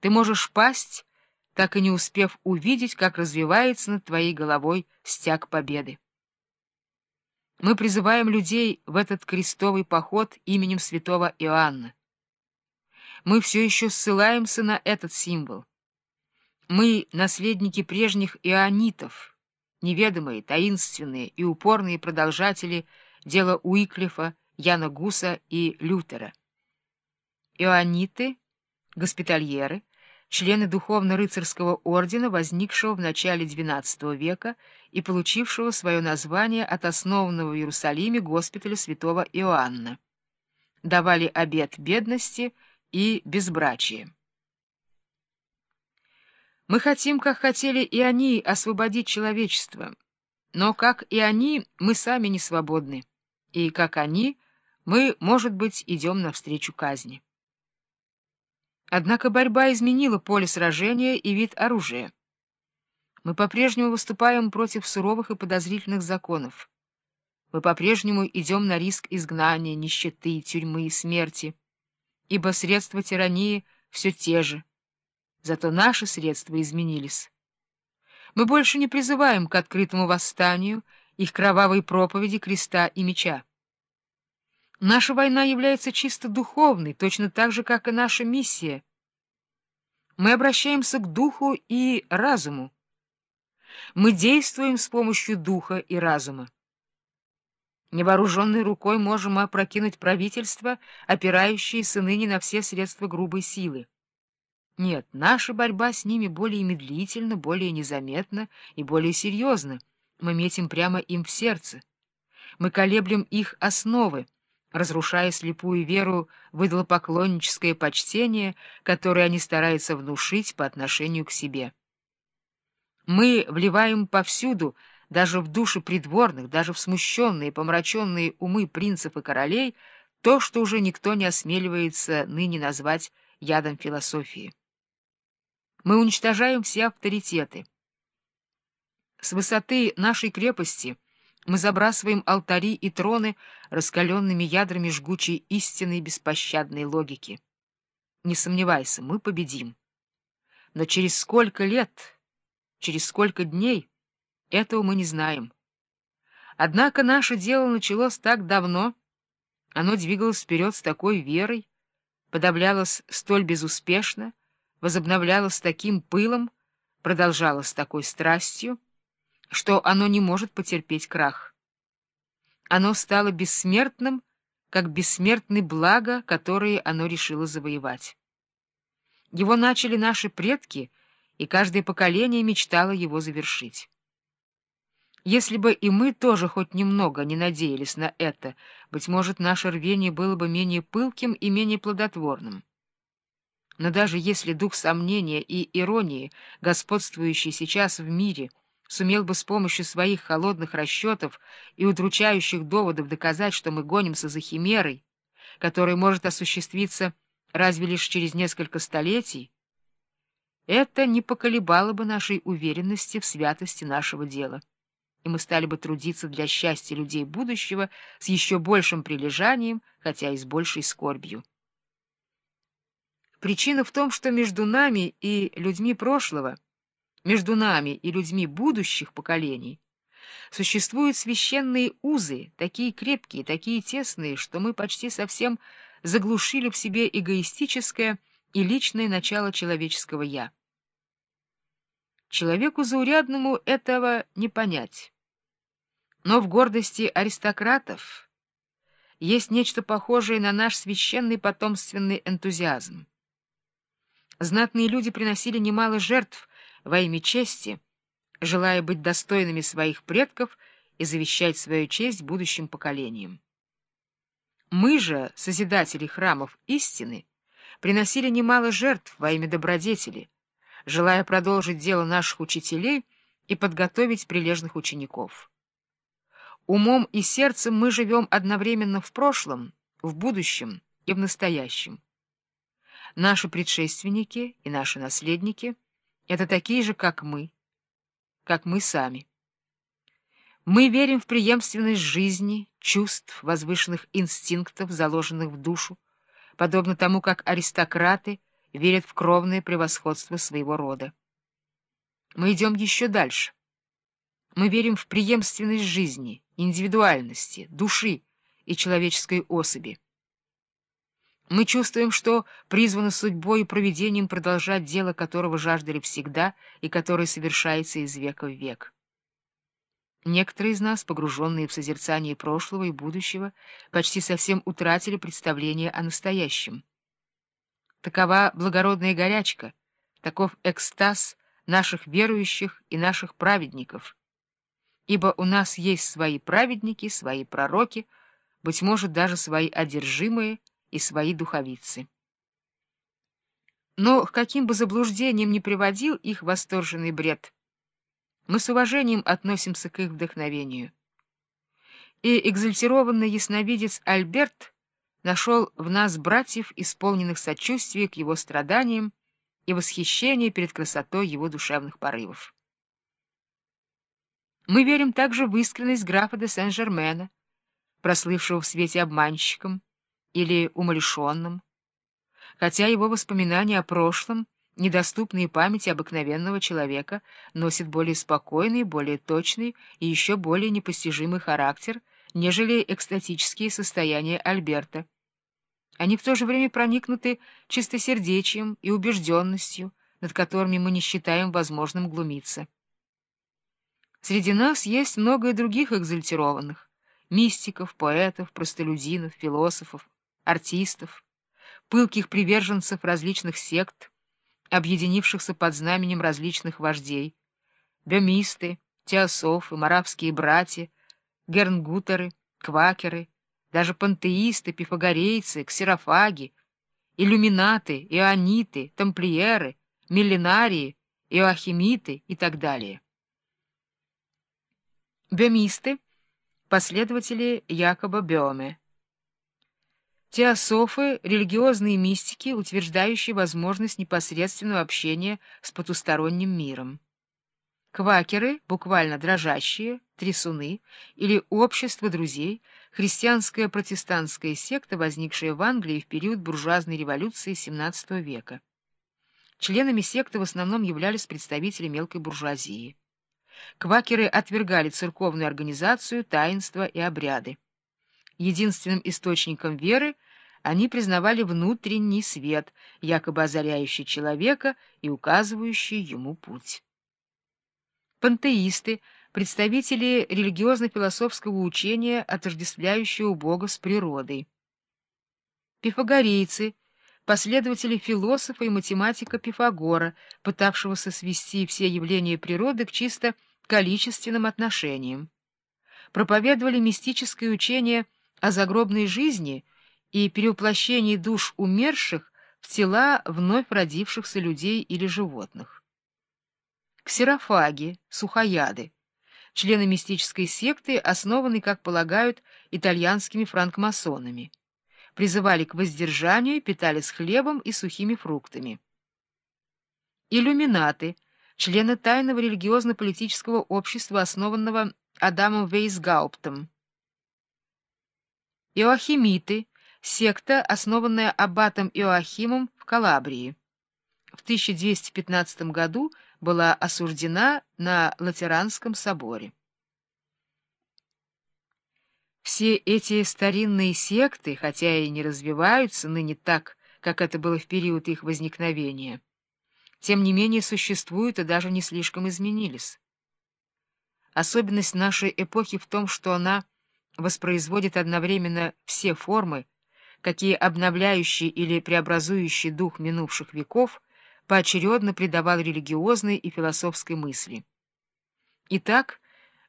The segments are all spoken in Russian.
Ты можешь пасть, так и не успев увидеть, как развивается над твоей головой стяг победы. Мы призываем людей в этот крестовый поход именем святого Иоанна. Мы все еще ссылаемся на этот символ. Мы — наследники прежних ионитов, неведомые, таинственные и упорные продолжатели дела Уиклифа, Яна Гуса и Лютера. Иониты, госпитальеры, члены духовно-рыцарского ордена, возникшего в начале XII века и получившего свое название от основанного в Иерусалиме госпиталя святого Иоанна. Давали обет бедности и безбрачия. Мы хотим, как хотели и они, освободить человечество, но, как и они, мы сами не свободны, и, как они, мы, может быть, идем навстречу казни. Однако борьба изменила поле сражения и вид оружия. Мы по-прежнему выступаем против суровых и подозрительных законов. Мы по-прежнему идем на риск изгнания, нищеты, тюрьмы и смерти, ибо средства тирании все те же. Зато наши средства изменились. Мы больше не призываем к открытому восстанию их кровавой проповеди креста и меча. Наша война является чисто духовной, точно так же, как и наша миссия. Мы обращаемся к духу и разуму. Мы действуем с помощью духа и разума. Невооруженной рукой можем мы опрокинуть правительство, опирающееся ныне на все средства грубой силы. Нет, наша борьба с ними более медлительна, более незаметна и более серьезна. Мы метим прямо им в сердце. Мы колеблем их основы, разрушая слепую веру в идолопоклонническое почтение, которое они стараются внушить по отношению к себе. Мы вливаем повсюду, даже в души придворных, даже в смущенные, помраченные умы принцев и королей, то, что уже никто не осмеливается ныне назвать ядом философии. Мы уничтожаем все авторитеты. С высоты нашей крепости — мы забрасываем алтари и троны раскаленными ядрами жгучей истины и беспощадной логики. Не сомневайся, мы победим. Но через сколько лет, через сколько дней, этого мы не знаем. Однако наше дело началось так давно, оно двигалось вперед с такой верой, подавлялось столь безуспешно, возобновлялось таким пылом, продолжалось такой страстью, что оно не может потерпеть крах. Оно стало бессмертным, как бессмертны блага, которые оно решило завоевать. Его начали наши предки, и каждое поколение мечтало его завершить. Если бы и мы тоже хоть немного не надеялись на это, быть может, наше рвение было бы менее пылким и менее плодотворным. Но даже если дух сомнения и иронии, господствующий сейчас в мире, — сумел бы с помощью своих холодных расчетов и удручающих доводов доказать, что мы гонимся за химерой, которая может осуществиться разве лишь через несколько столетий, это не поколебало бы нашей уверенности в святости нашего дела, и мы стали бы трудиться для счастья людей будущего с еще большим прилежанием, хотя и с большей скорбью. Причина в том, что между нами и людьми прошлого — между нами и людьми будущих поколений существуют священные узы, такие крепкие, такие тесные, что мы почти совсем заглушили в себе эгоистическое и личное начало человеческого «я». Человеку заурядному этого не понять. Но в гордости аристократов есть нечто похожее на наш священный потомственный энтузиазм. Знатные люди приносили немало жертв во имя чести, желая быть достойными своих предков и завещать свою честь будущим поколениям. Мы же, созидатели храмов истины, приносили немало жертв во имя добродетели, желая продолжить дело наших учителей и подготовить прилежных учеников. Умом и сердцем мы живем одновременно в прошлом, в будущем и в настоящем. Наши предшественники и наши наследники — это такие же, как мы, как мы сами. Мы верим в преемственность жизни, чувств, возвышенных инстинктов, заложенных в душу, подобно тому, как аристократы верят в кровное превосходство своего рода. Мы идем еще дальше. Мы верим в преемственность жизни, индивидуальности, души и человеческой особи. Мы чувствуем, что призваны судьбой и провидением продолжать дело, которого жаждали всегда и которое совершается из века в век. Некоторые из нас, погруженные в созерцание прошлого и будущего, почти совсем утратили представление о настоящем. Такова благородная горячка, таков экстаз наших верующих и наших праведников. Ибо у нас есть свои праведники, свои пророки, быть может, даже свои одержимые и свои духовицы. Но к каким бы заблуждениям ни приводил их восторженный бред, мы с уважением относимся к их вдохновению. И экзальтированный ясновидец Альберт нашел в нас братьев, исполненных сочувствия к его страданиям и восхищения перед красотой его душевных порывов. Мы верим также в искренность графа де Сен-Жермена, прослывшего в свете обманщиком, или умалишенным, хотя его воспоминания о прошлом, недоступные памяти обыкновенного человека, носят более спокойный, более точный и еще более непостижимый характер, нежели экстатические состояния Альберта. Они в то же время проникнуты чистосердечием и убежденностью, над которыми мы не считаем возможным глумиться. Среди нас есть много и других экзальтированных — мистиков, поэтов, простолюдинов, философов, артистов, пылких приверженцев различных сект, объединившихся под знаменем различных вождей, бемисты, теософы, марабские братья, гернгутеры, квакеры, даже пантеисты, пифагорейцы, ксерофаги, иллюминаты, иониты, тамплиеры, миллинарии, иоахимиты и так далее. Бемисты — последователи Якоба Беоме, Теософы — религиозные мистики, утверждающие возможность непосредственного общения с потусторонним миром. Квакеры, буквально дрожащие, трясуны или общество друзей, христианская протестантская секта, возникшая в Англии в период буржуазной революции XVII века. Членами секты в основном являлись представители мелкой буржуазии. Квакеры отвергали церковную организацию, таинства и обряды. Единственным источником веры они признавали внутренний свет, якобы озаряющий человека и указывающий ему путь. Пантеисты — представители религиозно-философского учения, отождествляющего Бога с природой. Пифагорейцы — последователи философа и математика Пифагора, пытавшегося свести все явления природы к чисто количественным отношениям. Проповедовали мистическое учение — о загробной жизни и перевоплощении душ умерших в тела вновь родившихся людей или животных. Ксерофаги, сухояды, члены мистической секты, основанной, как полагают, итальянскими франкмасонами, призывали к воздержанию, питались хлебом и сухими фруктами. Иллюминаты, члены тайного религиозно-политического общества, основанного Адамом Вейсгауптом, Иоахимиты — секта, основанная аббатом Иоахимом в Калабрии. В 1215 году была осуждена на Латеранском соборе. Все эти старинные секты, хотя и не развиваются ныне так, как это было в период их возникновения, тем не менее существуют и даже не слишком изменились. Особенность нашей эпохи в том, что она воспроизводит одновременно все формы, какие обновляющий или преобразующий дух минувших веков поочередно придавал религиозной и философской мысли. Итак,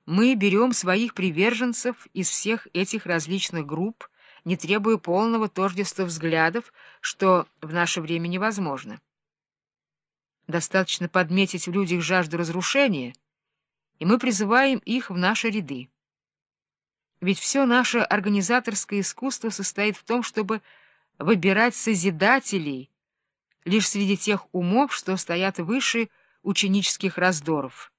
мы берем своих приверженцев из всех этих различных групп, не требуя полного тождества взглядов, что в наше время невозможно. Достаточно подметить в людях жажду разрушения, и мы призываем их в наши ряды. Ведь все наше организаторское искусство состоит в том, чтобы выбирать созидателей лишь среди тех умов, что стоят выше ученических раздоров.